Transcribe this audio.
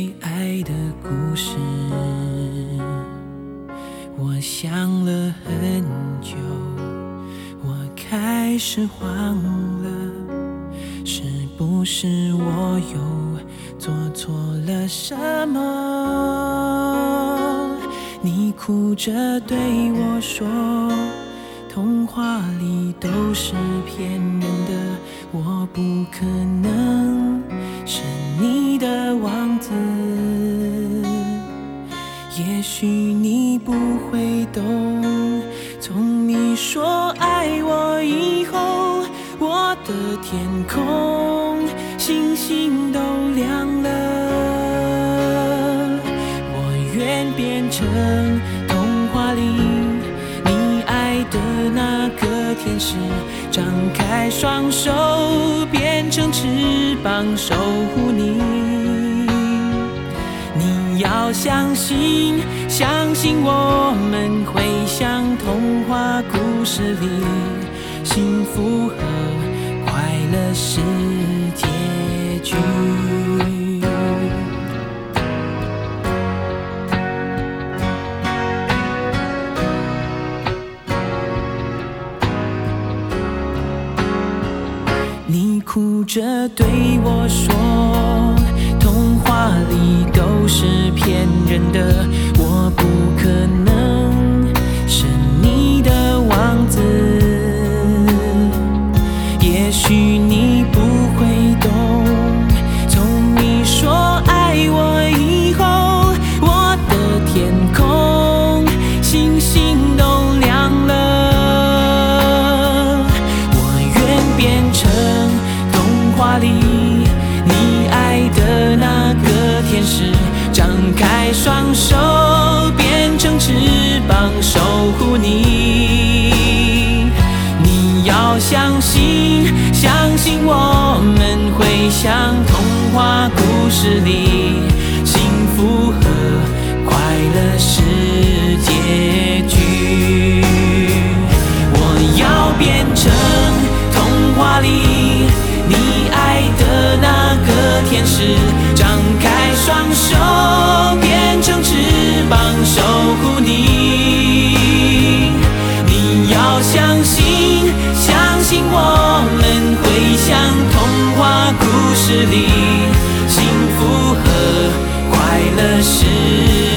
最爱的故事。我想了很久我开始慌了。是不是我又做错了什么？你哭着对我说童话里都是骗人的我不可能是你的王子。也许你不会懂，从你说爱我以后，我的天空星星都亮了。我愿变成童话里的那个天使，张开双手变成翅膀守护你。你要相信，相信我们会像童话故事里，幸福和快乐是结局。你哭着对我说，童话里都是骗人的，双手变成翅膀守护你。你要相信，相信我们会像童话故事里，幸福和快乐是结局。我要变成童话里你爱的那个天使，张开双手信相信我们会像童话故事里幸福和快乐是